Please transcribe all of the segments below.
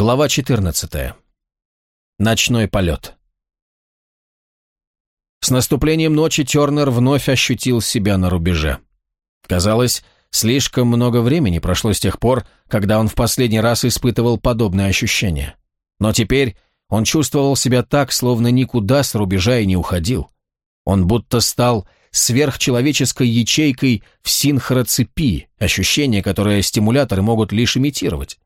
Глава 14. Ночной полет. С наступлением ночи Тернер вновь ощутил себя на рубеже. Казалось, слишком много времени прошло с тех пор, когда он в последний раз испытывал подобное ощущение. Но теперь он чувствовал себя так, словно никуда с рубежа и не уходил. Он будто стал сверхчеловеческой ячейкой в синхроцепи, ощущение, которое стимуляторы могут лишь имитировать.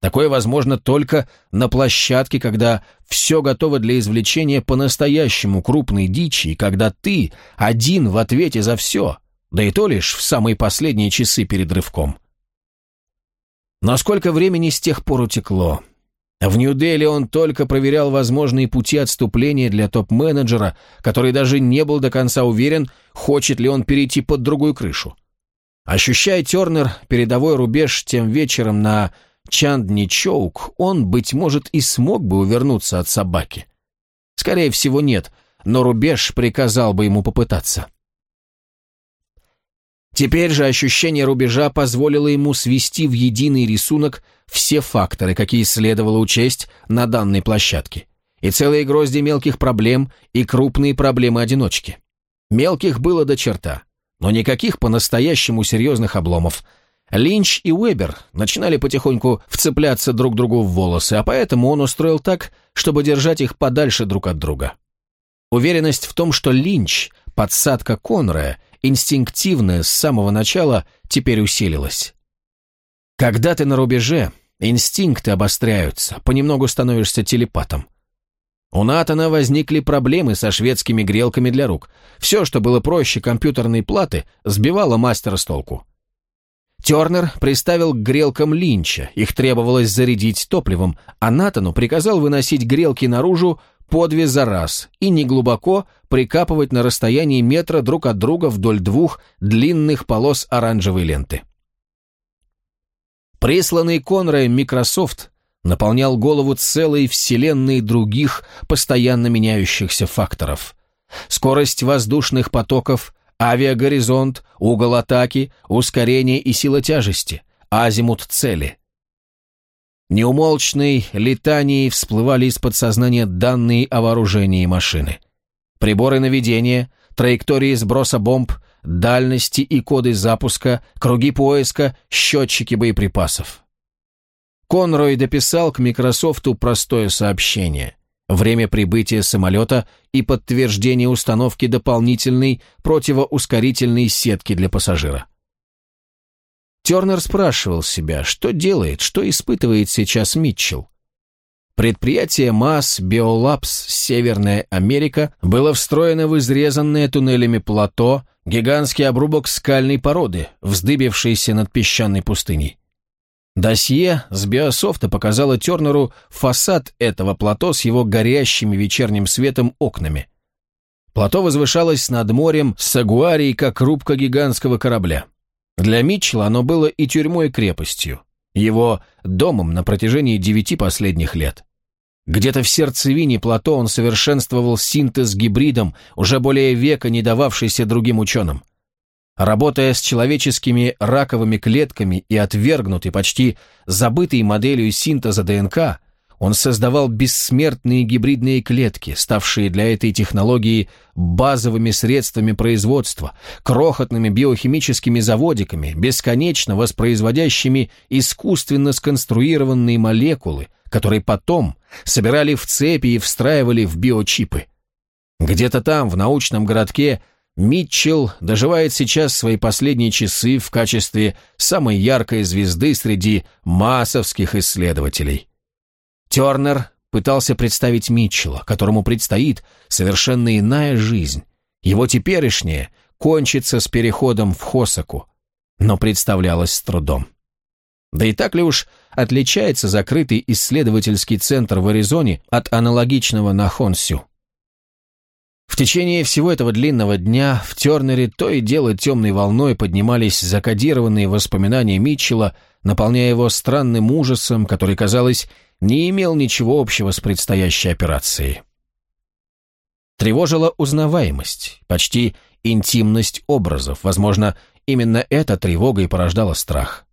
Такое возможно только на площадке, когда все готово для извлечения по-настоящему крупной дичи, и когда ты один в ответе за все, да и то лишь в самые последние часы перед рывком. Но сколько времени с тех пор утекло? В Нью-Дели он только проверял возможные пути отступления для топ-менеджера, который даже не был до конца уверен, хочет ли он перейти под другую крышу. Ощущая Тернер передовой рубеж тем вечером на Чандни Чоук, он, быть может, и смог бы увернуться от собаки. Скорее всего, нет, но рубеж приказал бы ему попытаться. Теперь же ощущение рубежа позволило ему свести в единый рисунок все факторы, какие следовало учесть на данной площадке. И целые грозди мелких проблем, и крупные проблемы-одиночки. Мелких было до черта, но никаких по-настоящему серьезных обломов – Линч и Уэбер начинали потихоньку вцепляться друг другу в волосы, а поэтому он устроил так, чтобы держать их подальше друг от друга. Уверенность в том, что Линч – подсадка Конрая, инстинктивная с самого начала, теперь усилилась. Когда ты на рубеже, инстинкты обостряются, понемногу становишься телепатом. У Натана возникли проблемы со шведскими грелками для рук. Все, что было проще компьютерной платы, сбивало мастера с толку. Тернер приставил к грелкам линча, их требовалось зарядить топливом, а Натану приказал выносить грелки наружу по две за раз и неглубоко прикапывать на расстоянии метра друг от друга вдоль двух длинных полос оранжевой ленты. Присланный Конраем Microsoft наполнял голову целой вселенной других постоянно меняющихся факторов. Скорость воздушных потоков – авиагоризонт, угол атаки, ускорение и сила тяжести, азимут цели. Неумолчной летанией всплывали из подсознания данные о вооружении машины. Приборы наведения, траектории сброса бомб, дальности и коды запуска, круги поиска, счетчики боеприпасов. Конрой дописал к Микрософту простое сообщение время прибытия самолета и подтверждение установки дополнительной противоускорительной сетки для пассажира. Тернер спрашивал себя, что делает, что испытывает сейчас Митчелл. Предприятие МАС Биолабс Северная Америка было встроено в изрезанное туннелями плато, гигантский обрубок скальной породы, вздыбившийся над песчаной пустыней. Досье с биософта показало Тернеру фасад этого плато с его горящими вечерним светом окнами. Плато возвышалось над морем с агуарией, как рубка гигантского корабля. Для Митчелла оно было и тюрьмой и крепостью, его домом на протяжении девяти последних лет. Где-то в сердцевине плато он совершенствовал синтез гибридом, уже более века не дававшийся другим ученым. Работая с человеческими раковыми клетками и отвергнутой, почти забытой моделью синтеза ДНК, он создавал бессмертные гибридные клетки, ставшие для этой технологии базовыми средствами производства, крохотными биохимическими заводиками, бесконечно воспроизводящими искусственно сконструированные молекулы, которые потом собирали в цепи и встраивали в биочипы. Где-то там, в научном городке, Митчелл доживает сейчас свои последние часы в качестве самой яркой звезды среди массовских исследователей. Тернер пытался представить Митчелла, которому предстоит совершенно иная жизнь. Его теперешнее кончится с переходом в Хосаку, но представлялось с трудом. Да и так ли уж отличается закрытый исследовательский центр в Аризоне от аналогичного на Хонсю? В течение всего этого длинного дня в Тернере то и дело темной волной поднимались закодированные воспоминания Митчелла, наполняя его странным ужасом, который, казалось, не имел ничего общего с предстоящей операцией. Тревожила узнаваемость, почти интимность образов. Возможно, именно эта тревога и порождала страх.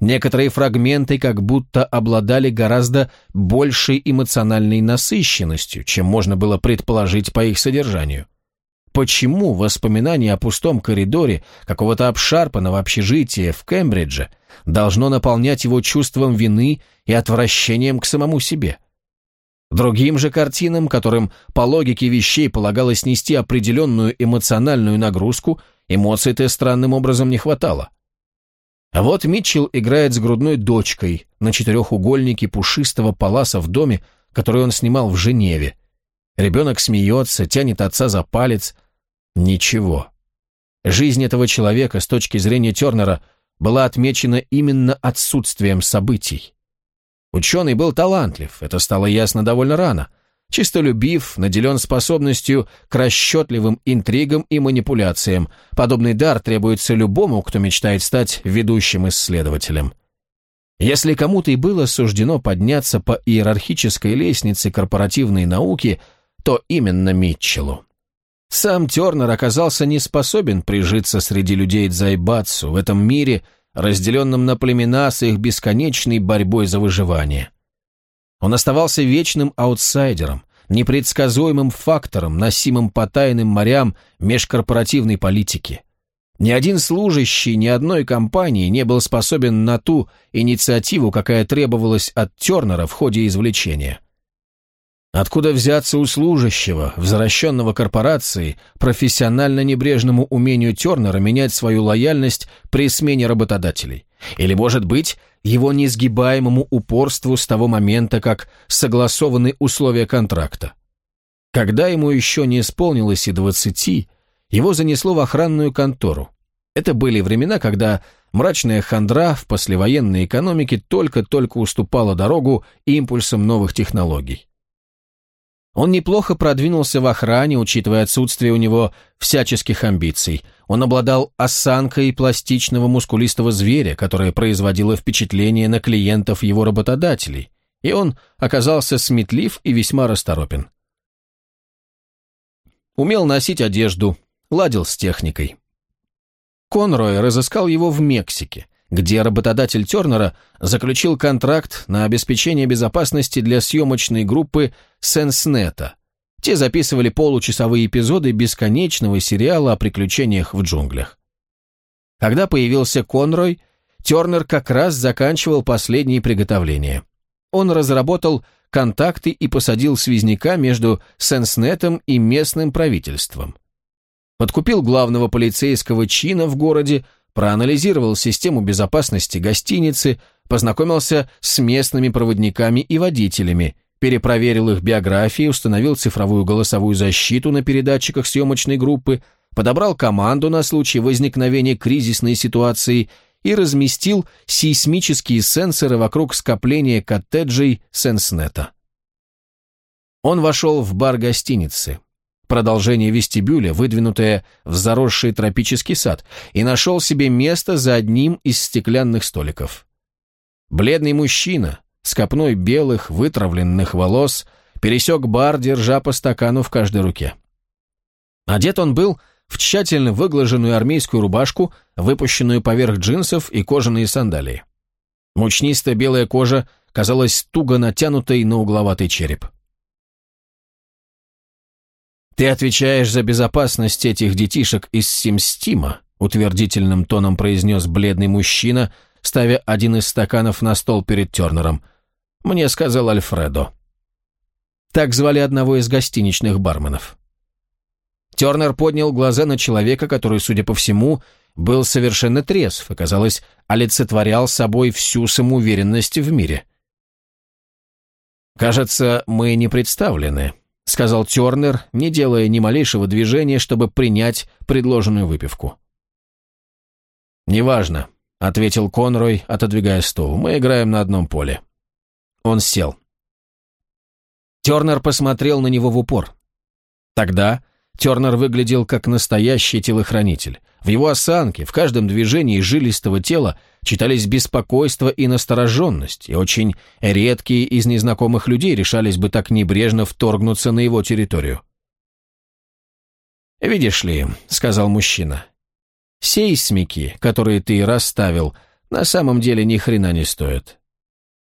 Некоторые фрагменты как будто обладали гораздо большей эмоциональной насыщенностью, чем можно было предположить по их содержанию. Почему воспоминание о пустом коридоре какого-то обшарпанного общежития в Кембридже должно наполнять его чувством вины и отвращением к самому себе? Другим же картинам, которым по логике вещей полагалось нести определенную эмоциональную нагрузку, эмоций-то странным образом не хватало. А вот Митчелл играет с грудной дочкой на четырехугольнике пушистого паласа в доме, который он снимал в Женеве. Ребенок смеется, тянет отца за палец. Ничего. Жизнь этого человека с точки зрения Тернера была отмечена именно отсутствием событий. Ученый был талантлив, это стало ясно довольно рано – чистолюбив, наделен способностью к расчетливым интригам и манипуляциям. Подобный дар требуется любому, кто мечтает стать ведущим исследователем. Если кому-то и было суждено подняться по иерархической лестнице корпоративной науки, то именно Митчеллу. Сам Тернер оказался не способен прижиться среди людей Дзайбацу в этом мире, разделенном на племена с их бесконечной борьбой за выживание. Он оставался вечным аутсайдером, непредсказуемым фактором, носимым по тайным морям межкорпоративной политики. Ни один служащий ни одной компании не был способен на ту инициативу, какая требовалась от Тернера в ходе извлечения. Откуда взяться у служащего, возвращенного корпорации, профессионально небрежному умению Тернера менять свою лояльность при смене работодателей? Или, может быть, его несгибаемому упорству с того момента, как согласованы условия контракта. Когда ему еще не исполнилось и двадцати, его занесло в охранную контору. Это были времена, когда мрачная хандра в послевоенной экономике только-только уступала дорогу импульсам новых технологий. Он неплохо продвинулся в охране, учитывая отсутствие у него всяческих амбиций. Он обладал осанкой пластичного мускулистого зверя, которая производила впечатление на клиентов его работодателей, и он оказался сметлив и весьма расторопен. Умел носить одежду, ладил с техникой. Конрой разыскал его в Мексике, где работодатель Тернера заключил контракт на обеспечение безопасности для съемочной группы Сенснета. Те записывали получасовые эпизоды бесконечного сериала о приключениях в джунглях. Когда появился Конрой, Тернер как раз заканчивал последние приготовления. Он разработал контакты и посадил связняка между Сенснетом и местным правительством. Подкупил главного полицейского чина в городе, проанализировал систему безопасности гостиницы, познакомился с местными проводниками и водителями, перепроверил их биографии, установил цифровую голосовую защиту на передатчиках съемочной группы, подобрал команду на случай возникновения кризисной ситуации и разместил сейсмические сенсоры вокруг скопления коттеджей Сенснета. Он вошел в бар гостиницы, продолжение вестибюля, выдвинутое в заросший тропический сад, и нашел себе место за одним из стеклянных столиков. Бледный мужчина с копной белых вытравленных волос пересек бар, держа по стакану в каждой руке. Одет он был в тщательно выглаженную армейскую рубашку, выпущенную поверх джинсов и кожаные сандалии. Мучнистая белая кожа казалась туго натянутой на угловатый череп. «Ты отвечаешь за безопасность этих детишек из Симстима», утвердительным тоном произнес бледный мужчина, ставя один из стаканов на стол перед Тернером. «Мне сказал Альфредо». Так звали одного из гостиничных барменов. Тернер поднял глаза на человека, который, судя по всему, был совершенно трезв и, казалось, олицетворял собой всю самоуверенность в мире. «Кажется, мы не представлены», — сказал Тернер, не делая ни малейшего движения, чтобы принять предложенную выпивку. «Неважно», — ответил Конрой, отодвигая стул. «Мы играем на одном поле». Он сел. Тернер посмотрел на него в упор. Тогда Тернер выглядел как настоящий телохранитель. В его осанке, в каждом движении жилистого тела читались беспокойство и настороженность, и очень редкие из незнакомых людей решались бы так небрежно вторгнуться на его территорию. «Видишь ли», — сказал мужчина, — «сейсмики, которые ты расставил, на самом деле ни хрена не стоят.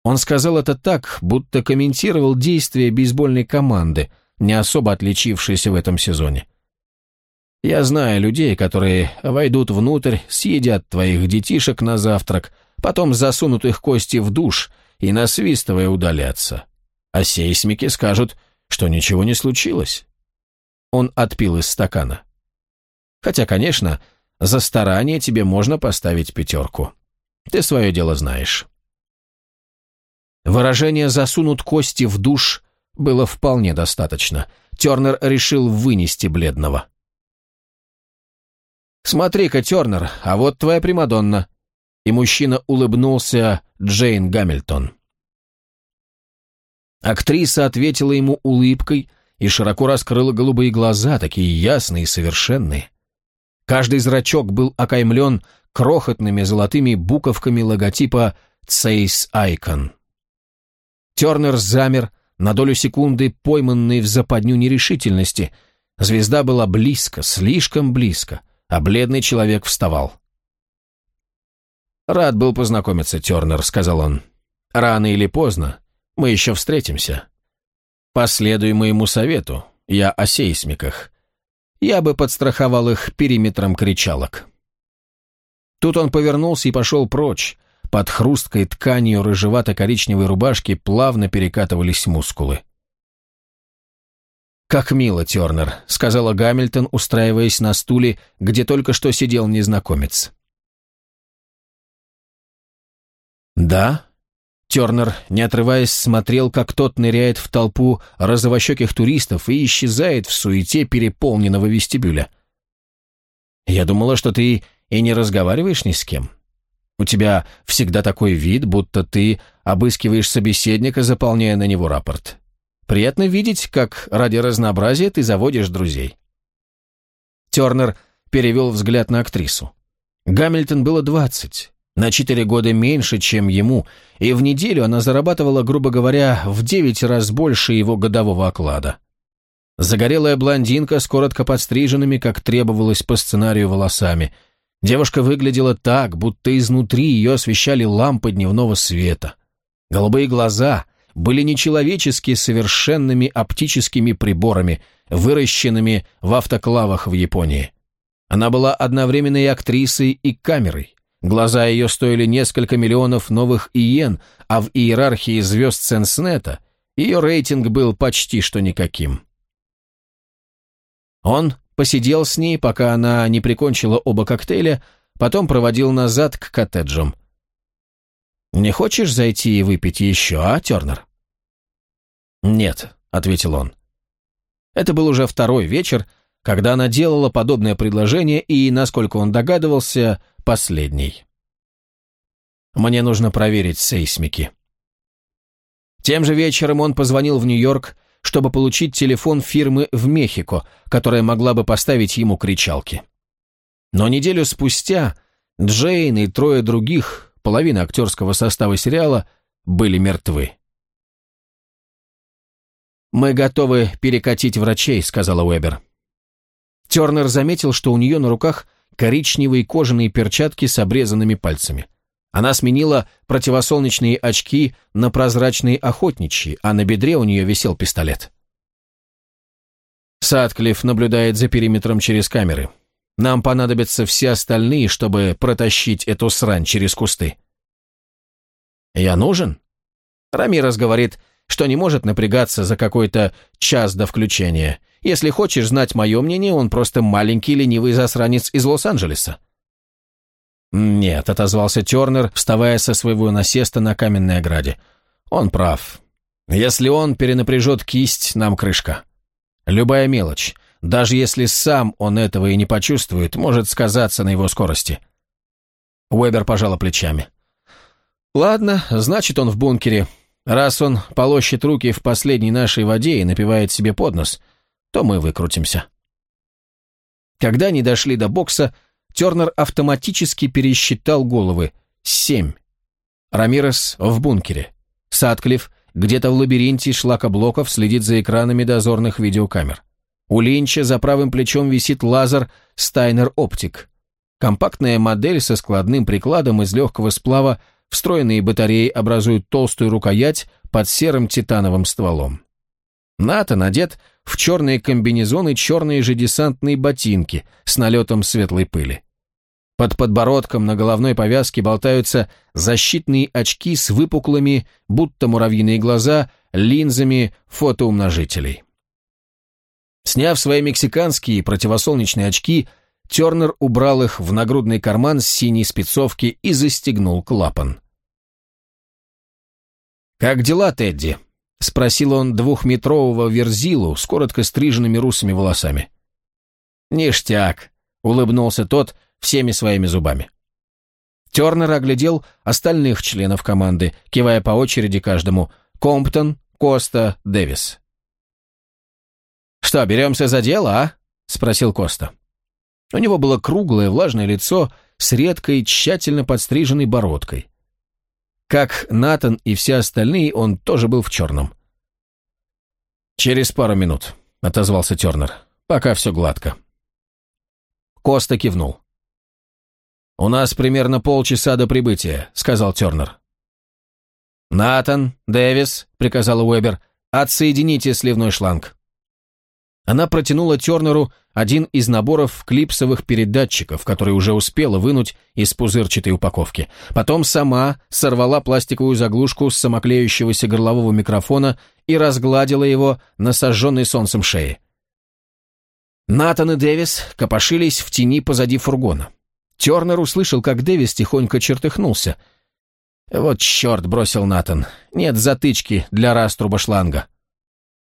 Он сказал это так, будто комментировал действия бейсбольной команды, не особо отличившейся в этом сезоне. Я знаю людей, которые войдут внутрь, съедят твоих детишек на завтрак, потом засунут их кости в душ и, насвистывая, удалятся. А сейсмики скажут, что ничего не случилось. Он отпил из стакана. Хотя, конечно, за старание тебе можно поставить пятерку. Ты свое дело знаешь. Выражение «засунут кости в душ» было вполне достаточно. Тернер решил вынести бледного. «Смотри-ка, Тернер, а вот твоя Примадонна». И мужчина улыбнулся Джейн Гамильтон. Актриса ответила ему улыбкой и широко раскрыла голубые глаза, такие ясные и совершенные. Каждый зрачок был окаймлен крохотными золотыми буковками логотипа «Цейс Айкон». Тернер замер, на долю секунды пойманный в западню нерешительности. Звезда была близко, слишком близко — а бледный человек вставал. «Рад был познакомиться, Тернер», — сказал он. «Рано или поздно мы еще встретимся. Последуй моему совету, я о сейсмиках. Я бы подстраховал их периметром кричалок». Тут он повернулся и пошел прочь. Под хрусткой тканью рыжевато-коричневой рубашки плавно перекатывались мускулы. «Как мило, Тернер», — сказала Гамильтон, устраиваясь на стуле, где только что сидел незнакомец. «Да?» Тернер, не отрываясь, смотрел, как тот ныряет в толпу розовощеких туристов и исчезает в суете переполненного вестибюля. «Я думала, что ты и не разговариваешь ни с кем. У тебя всегда такой вид, будто ты обыскиваешь собеседника, заполняя на него рапорт. Приятно видеть, как ради разнообразия ты заводишь друзей». Тернер перевел взгляд на актрису. Гамильтон было двадцать, на четыре года меньше, чем ему, и в неделю она зарабатывала, грубо говоря, в девять раз больше его годового оклада. Загорелая блондинка с коротко подстриженными, как требовалось по сценарию, волосами. Девушка выглядела так, будто изнутри ее освещали лампы дневного света. Голубые глаза, были нечеловечески совершенными оптическими приборами, выращенными в автоклавах в Японии. Она была одновременно и актрисой, и камерой. Глаза ее стоили несколько миллионов новых иен, а в иерархии звезд Сенснета ее рейтинг был почти что никаким. Он посидел с ней, пока она не прикончила оба коктейля, потом проводил назад к коттеджам. «Не хочешь зайти и выпить еще, а, Тернер?» «Нет», — ответил он. Это был уже второй вечер, когда она делала подобное предложение и, насколько он догадывался, последний. «Мне нужно проверить сейсмики». Тем же вечером он позвонил в Нью-Йорк, чтобы получить телефон фирмы в Мехико, которая могла бы поставить ему кричалки. Но неделю спустя Джейн и трое других половина актерского состава сериала, были мертвы. «Мы готовы перекатить врачей», — сказала Уэбер. Тернер заметил, что у нее на руках коричневые кожаные перчатки с обрезанными пальцами. Она сменила противосолнечные очки на прозрачные охотничьи, а на бедре у нее висел пистолет. Садклифф наблюдает за периметром через камеры. Нам понадобятся все остальные, чтобы протащить эту срань через кусты. Я нужен? Рамирес говорит, что не может напрягаться за какой-то час до включения. Если хочешь знать мое мнение, он просто маленький ленивый засранец из Лос-Анджелеса. «Нет», — отозвался Тернер, вставая со своего насеста на каменной ограде. «Он прав. Если он перенапряжет кисть, нам крышка. Любая мелочь, даже если сам он этого и не почувствует, может сказаться на его скорости». Уэбер пожала плечами. «Ладно, значит, он в бункере. Раз он полощет руки в последней нашей воде и напивает себе под нос, то мы выкрутимся». Когда они дошли до бокса, Тернер автоматически пересчитал головы. Семь. Рамирес в бункере. Садклифф где-то в лабиринте шлакоблоков следит за экранами дозорных видеокамер. У Линча за правым плечом висит лазер Стайнер Оптик. Компактная модель со складным прикладом из легкого сплава, встроенные батареи образуют толстую рукоять под серым титановым стволом. НАТО надет в черные комбинезоны черные же десантные ботинки с налетом светлой пыли. Под подбородком на головной повязке болтаются защитные очки с выпуклыми, будто муравьиные глаза, линзами фотоумножителей. Сняв свои мексиканские противосолнечные очки, Тернер убрал их в нагрудный карман с синей спецовки и застегнул клапан. «Как дела, Тедди?» — спросил он двухметрового верзилу с коротко стриженными русыми волосами. «Ништяк», — улыбнулся тот всеми своими зубами. Тернер оглядел остальных членов команды, кивая по очереди каждому «Комптон, Коста, Дэвис». «Что, беремся за дело, а?» — спросил Коста. У него было круглое влажное лицо с редкой, тщательно подстриженной бородкой. Как Натан и все остальные, он тоже был в черном. «Через пару минут», — отозвался Тернер. «Пока все гладко». Коста кивнул. «У нас примерно полчаса до прибытия», — сказал Тернер. «Натан, Дэвис», — приказал Уэбер, — «отсоедините сливной шланг». Она протянула Тернеру один из наборов клипсовых передатчиков, который уже успела вынуть из пузырчатой упаковки. Потом сама сорвала пластиковую заглушку с самоклеющегося горлового микрофона и разгладила его на сожженной солнцем шее. Натан и Дэвис копошились в тени позади фургона. Тернер услышал, как Дэвис тихонько чертыхнулся. «Вот черт!» — бросил Натан. «Нет затычки для раструба шланга».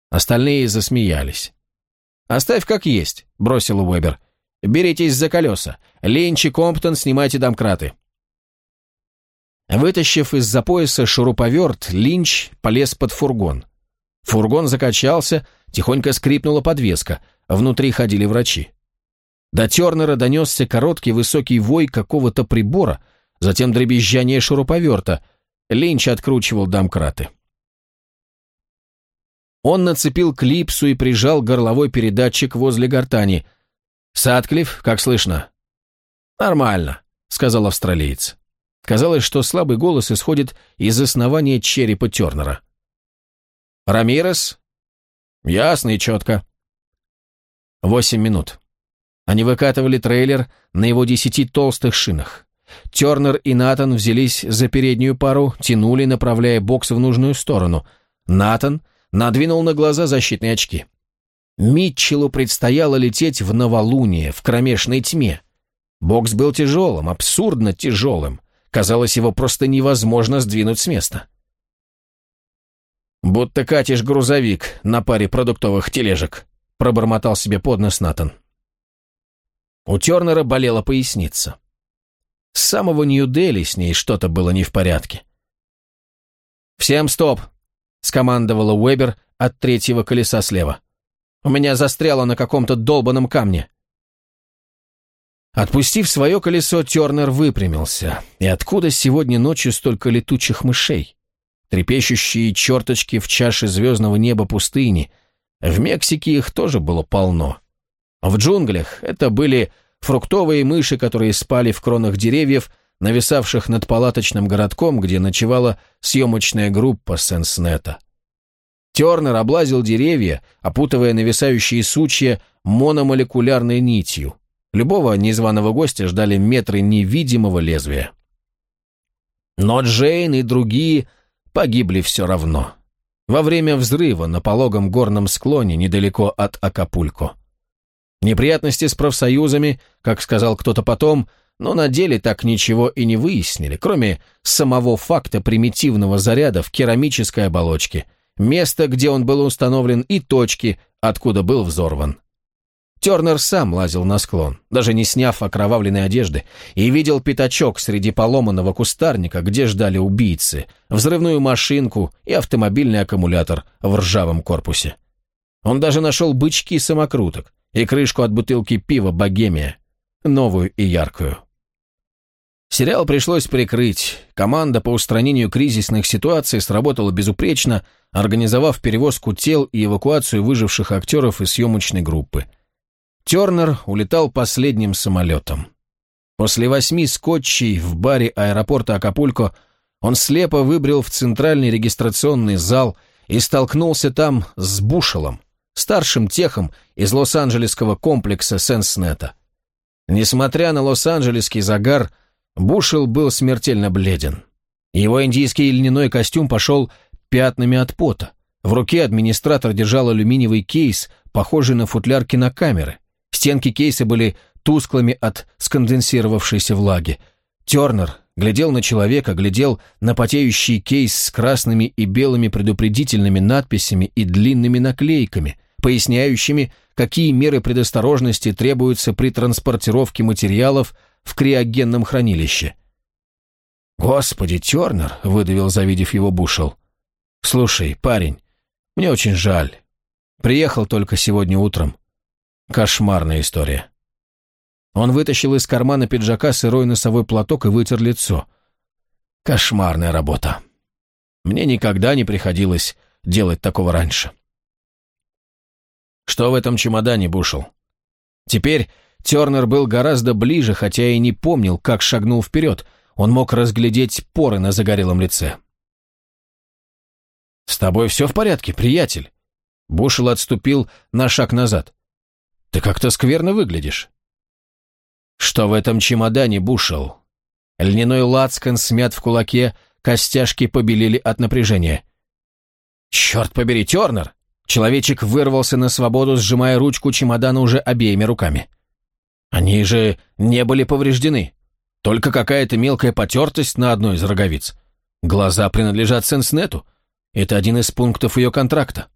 Остальные засмеялись. «Оставь как есть», — бросил Уэбер. «Беритесь за колеса. Ленч и Комптон, снимайте домкраты». Вытащив из-за пояса шуруповерт, Линч полез под фургон. Фургон закачался, тихонько скрипнула подвеска, внутри ходили врачи. До Тернера донесся короткий высокий вой какого-то прибора, затем дребезжание шуруповерта. Линч откручивал домкраты. Он нацепил клипсу и прижал горловой передатчик возле гортани. «Садклифф, как слышно?» «Нормально», — сказал австралиец. Казалось, что слабый голос исходит из основания черепа Тернера. «Рамирес?» «Ясно и четко». Восемь минут. Они выкатывали трейлер на его десяти толстых шинах. Тернер и Натан взялись за переднюю пару, тянули, направляя бокс в нужную сторону. Натан надвинул на глаза защитные очки. Митчеллу предстояло лететь в новолуние, в кромешной тьме. Бокс был тяжелым, абсурдно тяжелым. Казалось, его просто невозможно сдвинуть с места. «Будто катишь грузовик на паре продуктовых тележек», пробормотал себе под нос Натан. У Тернера болела поясница. С самого Нью-Дели с ней что-то было не в порядке. «Всем стоп!» — скомандовала Уэбер от третьего колеса слева. «У меня застряло на каком-то долбанном камне». Отпустив свое колесо, Тернер выпрямился. И откуда сегодня ночью столько летучих мышей? Трепещущие черточки в чаше звездного неба пустыни. В Мексике их тоже было полно. В джунглях это были фруктовые мыши, которые спали в кронах деревьев, нависавших над палаточным городком, где ночевала съемочная группа Сенснета. Тернер облазил деревья, опутывая нависающие сучья мономолекулярной нитью. Любого незваного гостя ждали метры невидимого лезвия. Но Джейн и другие погибли все равно. Во время взрыва на пологом горном склоне недалеко от Акапулько. Неприятности с профсоюзами, как сказал кто-то потом, но на деле так ничего и не выяснили, кроме самого факта примитивного заряда в керамической оболочке, места, где он был установлен, и точки, откуда был взорван. Тернер сам лазил на склон, даже не сняв окровавленной одежды, и видел пятачок среди поломанного кустарника, где ждали убийцы, взрывную машинку и автомобильный аккумулятор в ржавом корпусе. Он даже нашел бычки самокруток и крышку от бутылки пива «Богемия», новую и яркую. Сериал пришлось прикрыть. Команда по устранению кризисных ситуаций сработала безупречно, организовав перевозку тел и эвакуацию выживших актеров из съемочной группы. Тернер улетал последним самолетом. После восьми скотчей в баре аэропорта Акапулько он слепо выбрел в центральный регистрационный зал и столкнулся там с Бушелом, старшим техом из лос-анджелесского комплекса Сенснета. Несмотря на лос-анджелесский загар, Бушел был смертельно бледен. Его индийский льняной костюм пошел пятнами от пота. В руке администратор держал алюминиевый кейс, похожий на футляр кинокамеры. Стенки кейса были тусклыми от сконденсировавшейся влаги. Тернер глядел на человека, глядел на потеющий кейс с красными и белыми предупредительными надписями и длинными наклейками, поясняющими, какие меры предосторожности требуются при транспортировке материалов в криогенном хранилище. «Господи, Тернер!» — выдавил, завидев его Бушел. «Слушай, парень, мне очень жаль. Приехал только сегодня утром. Кошмарная история». Он вытащил из кармана пиджака сырой носовой платок и вытер лицо. «Кошмарная работа. Мне никогда не приходилось делать такого раньше». «Что в этом чемодане, Бушел?» Теперь Тернер был гораздо ближе, хотя и не помнил, как шагнул вперед — он мог разглядеть поры на загорелом лице. «С тобой все в порядке, приятель?» Бушел отступил на шаг назад. «Ты как-то скверно выглядишь». «Что в этом чемодане, Бушел?» Льняной лацкан смят в кулаке, костяшки побелели от напряжения. «Черт побери, Тернер!» Человечек вырвался на свободу, сжимая ручку чемодана уже обеими руками. «Они же не были повреждены. Только какая-то мелкая потертость на одной из роговиц. Глаза принадлежат Сенснету. Это один из пунктов ее контракта.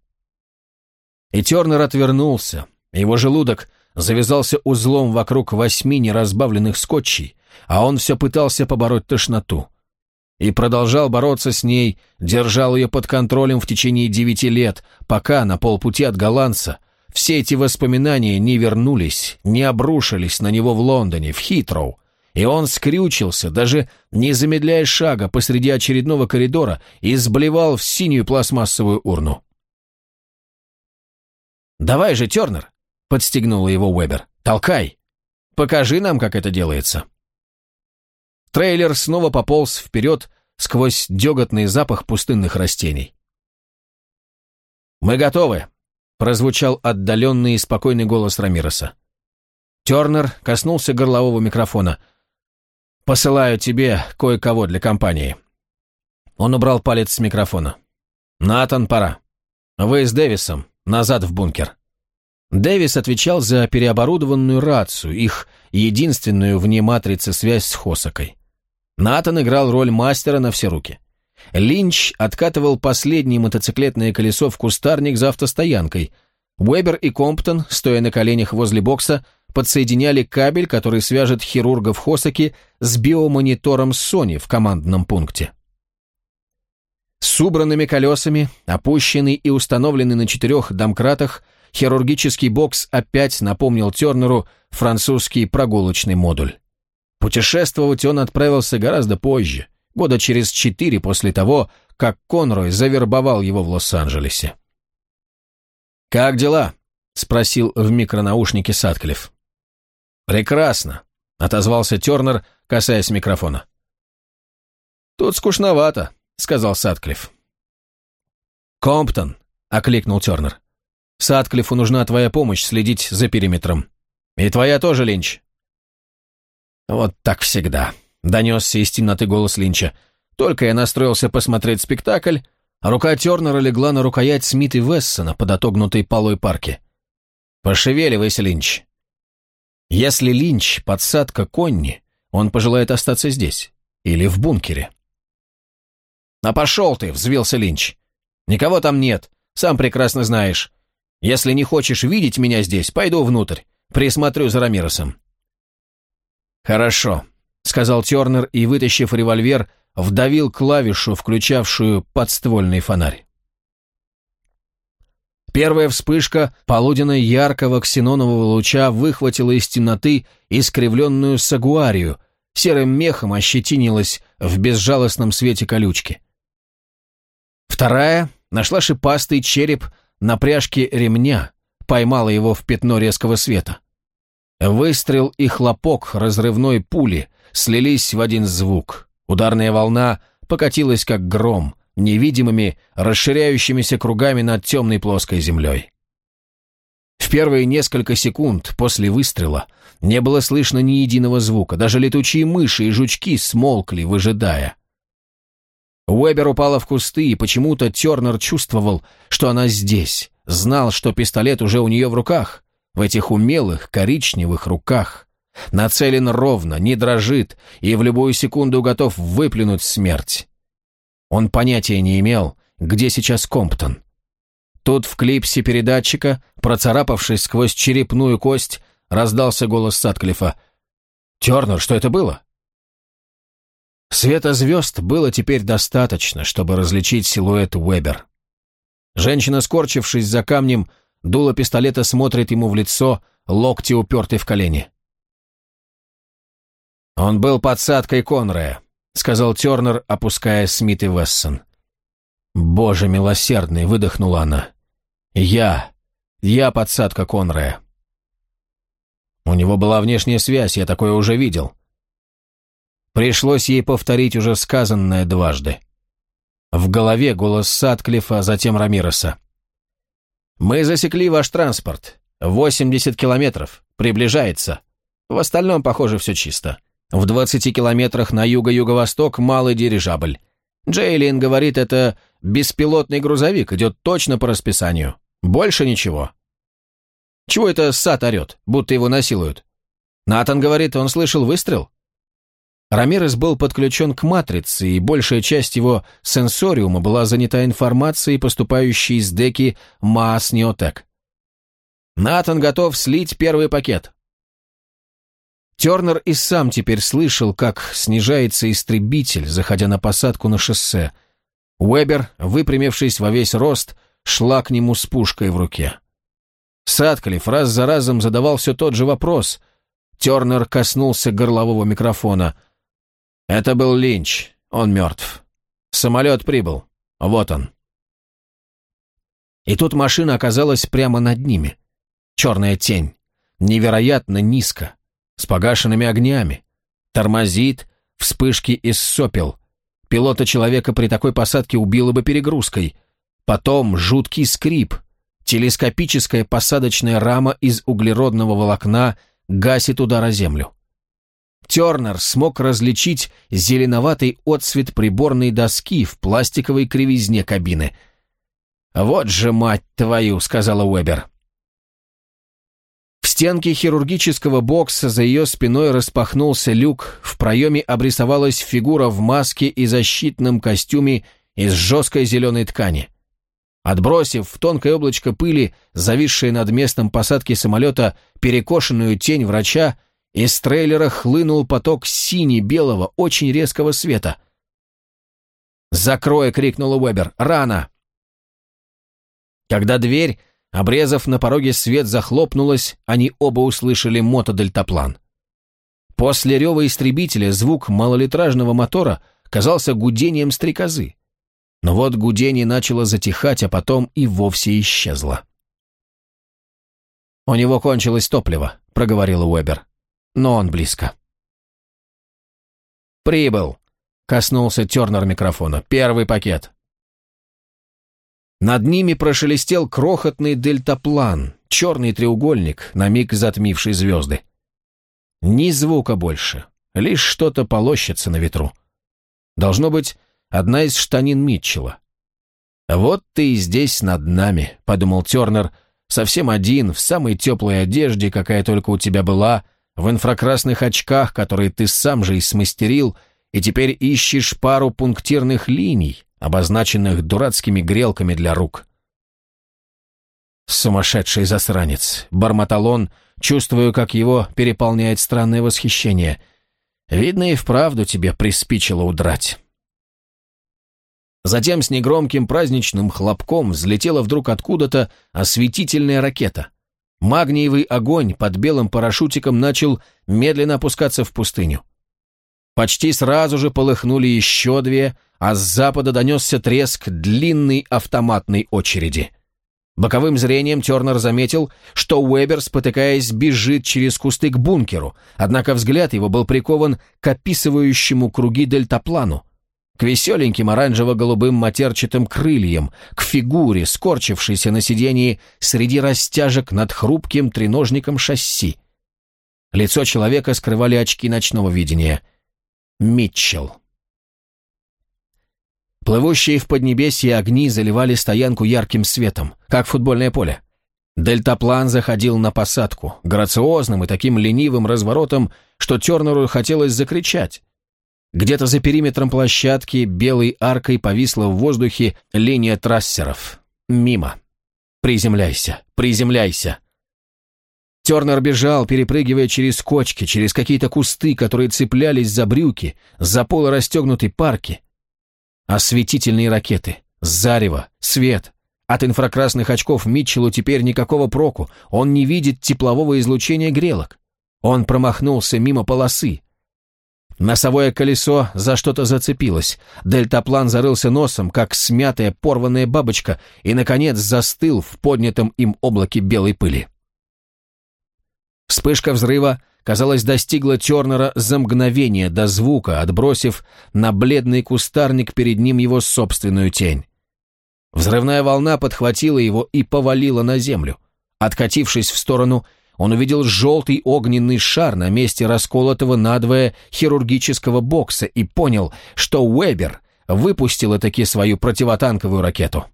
И Тернер отвернулся. Его желудок завязался узлом вокруг восьми неразбавленных скотчей, а он все пытался побороть тошноту. И продолжал бороться с ней, держал ее под контролем в течение девяти лет, пока на полпути от голландца все эти воспоминания не вернулись, не обрушились на него в Лондоне, в Хитроу, и он скрючился, даже не замедляя шага посреди очередного коридора и сблевал в синюю пластмассовую урну. «Давай же, Тернер!» — подстегнула его Уэбер. «Толкай! Покажи нам, как это делается!» Трейлер снова пополз вперед сквозь деготный запах пустынных растений. «Мы готовы!» — прозвучал отдаленный и спокойный голос Рамироса. Тернер коснулся горлового микрофона — «Посылаю тебе кое-кого для компании». Он убрал палец с микрофона. «Натан, пора. Вы с Дэвисом. Назад в бункер». Дэвис отвечал за переоборудованную рацию, их единственную вне матрицы связь с Хосакой. Натан играл роль мастера на все руки. Линч откатывал последнее мотоциклетное колесо в кустарник за автостоянкой. Уэбер и Комптон, стоя на коленях возле бокса, подсоединяли кабель, который свяжет хирурга в Хосаке с биомонитором Sony в командном пункте. С убранными колесами, опущенный и установленный на четырех домкратах, хирургический бокс опять напомнил Тернеру французский прогулочный модуль. Путешествовать он отправился гораздо позже, года через четыре после того, как Конрой завербовал его в Лос-Анджелесе. «Как дела?» — спросил в микронаушнике Сатклифф. «Прекрасно», — отозвался Тернер, касаясь микрофона. «Тут скучновато», — сказал Сатклифф. «Комптон», — окликнул Тернер. «Сатклиффу нужна твоя помощь следить за периметром. И твоя тоже, Линч». «Вот так всегда», — донесся из темноты голос Линча. «Только я настроился посмотреть спектакль, рука Тернера легла на рукоять Смит и Вессона под отогнутой полой парки. «Пошевеливайся, Линч. Если Линч — подсадка Конни, он пожелает остаться здесь. Или в бункере. «А пошел ты!» — взвился Линч. «Никого там нет, сам прекрасно знаешь. Если не хочешь видеть меня здесь, пойду внутрь, присмотрю за Рамиросом». «Хорошо», — сказал Тернер и, вытащив револьвер, вдавил клавишу, включавшую подствольный фонарь. Первая вспышка полуденно-яркого ксенонового луча выхватила из темноты искривленную сагуарию, серым мехом ощетинилась в безжалостном свете колючки. Вторая нашла шипастый череп на пряжке ремня, поймала его в пятно резкого света. Выстрел и хлопок разрывной пули слились в один звук. Ударная волна покатилась как гром, невидимыми, расширяющимися кругами над темной плоской землей. В первые несколько секунд после выстрела не было слышно ни единого звука, даже летучие мыши и жучки смолкли, выжидая. Уэбер упала в кусты, и почему-то Тернер чувствовал, что она здесь, знал, что пистолет уже у нее в руках, в этих умелых коричневых руках. Нацелен ровно, не дрожит и в любую секунду готов выплюнуть смерть. Он понятия не имел, где сейчас Комптон. Тут в клипсе передатчика, процарапавшись сквозь черепную кость, раздался голос Сатклифа. «Тернер, что это было?» Света звезд было теперь достаточно, чтобы различить силуэт Уэбер. Женщина, скорчившись за камнем, дуло пистолета смотрит ему в лицо, локти уперты в колени. «Он был подсадкой Конрая», — сказал Тернер, опуская Смит и Вессон. «Боже милосердный!» — выдохнула она. «Я! Я подсадка Конрая!» У него была внешняя связь, я такое уже видел. Пришлось ей повторить уже сказанное дважды. В голове голос Сатклифа, затем Рамироса. «Мы засекли ваш транспорт. 80 километров. Приближается. В остальном, похоже, все чисто. В 20 километрах на юго-юго-восток малый дирижабль. Джейлин говорит, это беспилотный грузовик, идет точно по расписанию. Больше ничего. Чего это Сат орет, будто его насилуют? Натан говорит, он слышал выстрел? Рамирес был подключен к матрице, и большая часть его сенсориума была занята информацией, поступающей из деки Маас Неотек. Натан готов слить первый пакет. Тернер и сам теперь слышал, как снижается истребитель, заходя на посадку на шоссе. Уэбер, выпрямившись во весь рост, шла к нему с пушкой в руке. Садклифф раз за разом задавал все тот же вопрос. Тернер коснулся горлового микрофона. «Это был Линч. Он мертв. Самолет прибыл. Вот он». И тут машина оказалась прямо над ними. Черная тень. Невероятно низко с погашенными огнями. Тормозит, вспышки из сопел. Пилота человека при такой посадке убило бы перегрузкой. Потом жуткий скрип. Телескопическая посадочная рама из углеродного волокна гасит удар о землю. Тернер смог различить зеленоватый отсвет приборной доски в пластиковой кривизне кабины. «Вот же, мать твою!» — сказала Уэбер. В стенке хирургического бокса за ее спиной распахнулся люк, в проеме обрисовалась фигура в маске и защитном костюме из жесткой зеленой ткани. Отбросив в тонкое облачко пыли, зависшее над местом посадки самолета, перекошенную тень врача, из трейлера хлынул поток сине-белого, очень резкого света. «Закрой!» — крикнула Уэбер. «Рано!» Когда дверь Обрезав на пороге свет захлопнулась, они оба услышали мотодельтаплан. После рева истребителя звук малолитражного мотора казался гудением стрекозы. Но вот гудение начало затихать, а потом и вовсе исчезло. «У него кончилось топливо», — проговорила Уэбер. «Но он близко». «Прибыл», — коснулся Тернер микрофона. «Первый пакет». Над ними прошелестел крохотный дельтаплан, черный треугольник, на миг затмивший звезды. Ни звука больше, лишь что-то полощется на ветру. Должно быть, одна из штанин Митчелла. «Вот ты и здесь над нами», — подумал Тернер, совсем один, в самой теплой одежде, какая только у тебя была, в инфракрасных очках, которые ты сам же и смастерил, и теперь ищешь пару пунктирных линий, обозначенных дурацкими грелками для рук. «Сумасшедший засранец!» — бормотал он, чувствую, как его переполняет странное восхищение. «Видно, и вправду тебе приспичило удрать». Затем с негромким праздничным хлопком взлетела вдруг откуда-то осветительная ракета. Магниевый огонь под белым парашютиком начал медленно опускаться в пустыню. Почти сразу же полыхнули еще две, а с запада донесся треск длинной автоматной очереди. Боковым зрением Тернер заметил, что Уэбер, спотыкаясь, бежит через кусты к бункеру, однако взгляд его был прикован к описывающему круги дельтаплану, к веселеньким оранжево-голубым матерчатым крыльям, к фигуре, скорчившейся на сидении среди растяжек над хрупким треножником шасси. Лицо человека скрывали очки ночного видения. Митчелл. Плывущие в Поднебесье огни заливали стоянку ярким светом, как футбольное поле. Дельтаплан заходил на посадку, грациозным и таким ленивым разворотом, что Тернеру хотелось закричать. Где-то за периметром площадки белой аркой повисла в воздухе линия трассеров. Мимо. Приземляйся, приземляйся. Тернер бежал, перепрыгивая через кочки, через какие-то кусты, которые цеплялись за брюки, за полы расстегнутой парки. Осветительные ракеты, зарево, свет. От инфракрасных очков Митчеллу теперь никакого проку, он не видит теплового излучения грелок. Он промахнулся мимо полосы. Носовое колесо за что-то зацепилось. Дельтаплан зарылся носом, как смятая порванная бабочка, и, наконец, застыл в поднятом им облаке белой пыли. Вспышка взрыва — казалось, достигла Тернера за мгновение до звука, отбросив на бледный кустарник перед ним его собственную тень. Взрывная волна подхватила его и повалила на землю. Откатившись в сторону, он увидел желтый огненный шар на месте расколотого надвое хирургического бокса и понял, что Уэбер выпустила таки свою противотанковую ракету.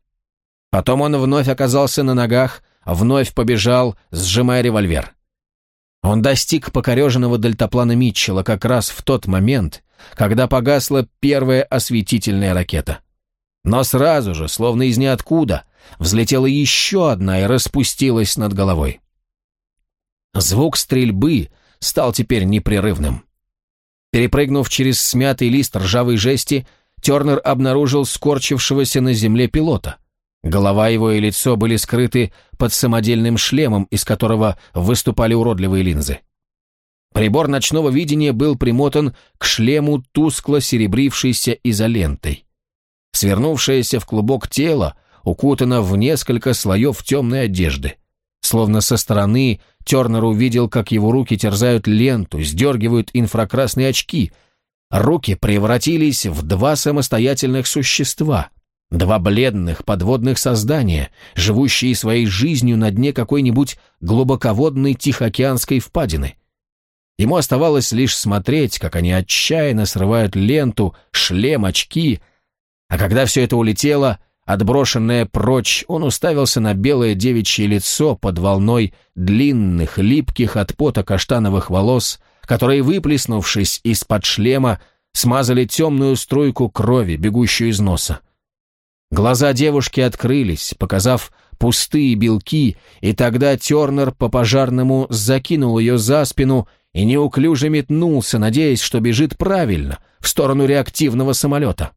Потом он вновь оказался на ногах, вновь побежал, сжимая револьвер. Он достиг покореженного дельтаплана Митчелла как раз в тот момент, когда погасла первая осветительная ракета. Но сразу же, словно из ниоткуда, взлетела еще одна и распустилась над головой. Звук стрельбы стал теперь непрерывным. Перепрыгнув через смятый лист ржавой жести, Тернер обнаружил скорчившегося на земле пилота — Голова его и лицо были скрыты под самодельным шлемом, из которого выступали уродливые линзы. Прибор ночного видения был примотан к шлему тускло серебрившейся изолентой. Свернувшееся в клубок тело укутано в несколько слоев темной одежды. Словно со стороны Тернер увидел, как его руки терзают ленту, сдергивают инфракрасные очки. Руки превратились в два самостоятельных существа — Два бледных подводных создания, живущие своей жизнью на дне какой-нибудь глубоководной Тихоокеанской впадины. Ему оставалось лишь смотреть, как они отчаянно срывают ленту, шлем, очки, а когда все это улетело, отброшенное прочь, он уставился на белое девичье лицо под волной длинных, липких от пота каштановых волос, которые, выплеснувшись из-под шлема, смазали темную струйку крови, бегущую из носа. Глаза девушки открылись, показав пустые белки, и тогда Тернер по-пожарному закинул ее за спину и неуклюже метнулся, надеясь, что бежит правильно, в сторону реактивного самолета.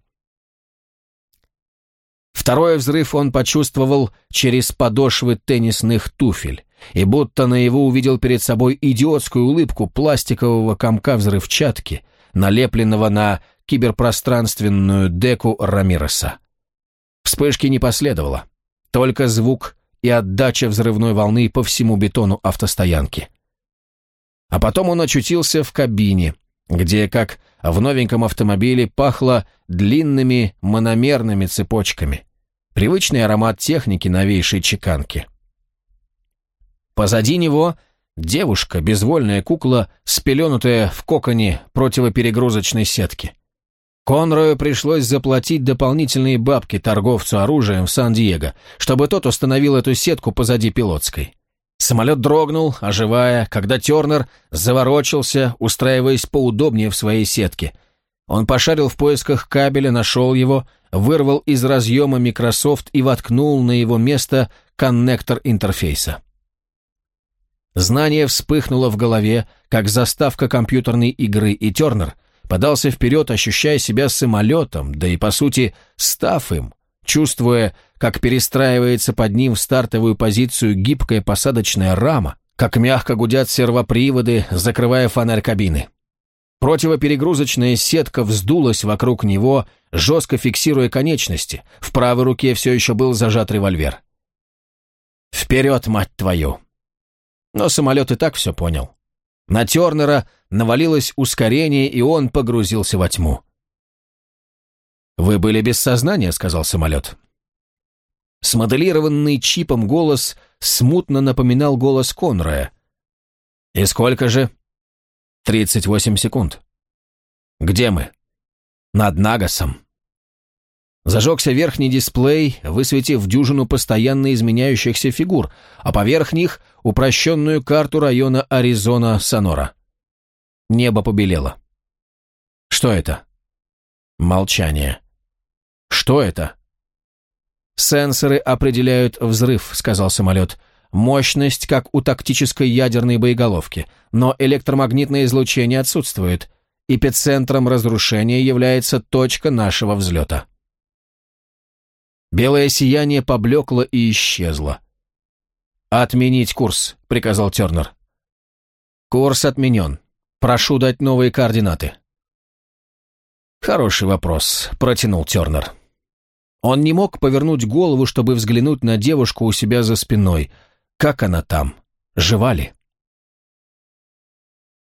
Второй взрыв он почувствовал через подошвы теннисных туфель, и будто на его увидел перед собой идиотскую улыбку пластикового комка взрывчатки, налепленного на киберпространственную деку Рамиреса. Вспышки не последовало, только звук и отдача взрывной волны по всему бетону автостоянки. А потом он очутился в кабине, где, как в новеньком автомобиле, пахло длинными мономерными цепочками. Привычный аромат техники новейшей чеканки. Позади него девушка, безвольная кукла, спеленутая в коконе противоперегрузочной сетки. Конрою пришлось заплатить дополнительные бабки торговцу оружием в Сан-Диего, чтобы тот установил эту сетку позади пилотской. Самолет дрогнул, оживая, когда Тернер заворочился, устраиваясь поудобнее в своей сетке. Он пошарил в поисках кабеля, нашел его, вырвал из разъема Microsoft и воткнул на его место коннектор интерфейса. Знание вспыхнуло в голове, как заставка компьютерной игры, и Тернер подался вперед, ощущая себя самолетом, да и, по сути, став им, чувствуя, как перестраивается под ним в стартовую позицию гибкая посадочная рама, как мягко гудят сервоприводы, закрывая фонарь кабины. Противоперегрузочная сетка вздулась вокруг него, жестко фиксируя конечности. В правой руке все еще был зажат револьвер. Вперед, мать твою! Но самолет и так все понял. На Тернера навалилось ускорение, и он погрузился во тьму. «Вы были без сознания», — сказал самолет. Смоделированный чипом голос смутно напоминал голос Конрая. «И сколько же?» «Тридцать восемь секунд». «Где мы?» «Над Нагасом». Зажегся верхний дисплей, высветив дюжину постоянно изменяющихся фигур, а поверх них упрощенную карту района Аризона-Сонора. Небо побелело. Что это? Молчание. Что это? «Сенсоры определяют взрыв», — сказал самолет. «Мощность, как у тактической ядерной боеголовки, но электромагнитное излучение отсутствует. Эпицентром разрушения является точка нашего взлета». Белое сияние поблекло и исчезло. «Отменить курс», — приказал Тернер. «Курс отменен. Прошу дать новые координаты». «Хороший вопрос», — протянул Тернер. Он не мог повернуть голову, чтобы взглянуть на девушку у себя за спиной. Как она там? Жива ли?